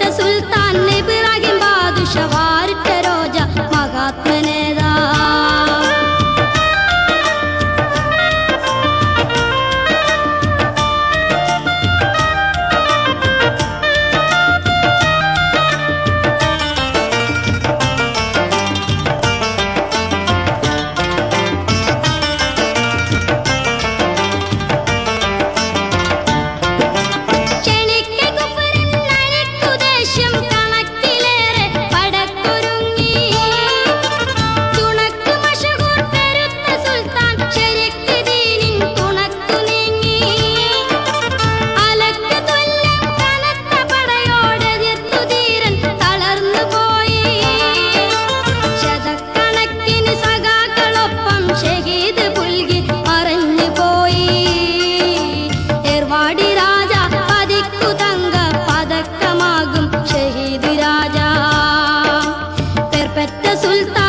سلطان نے براہ باد شوار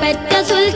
but does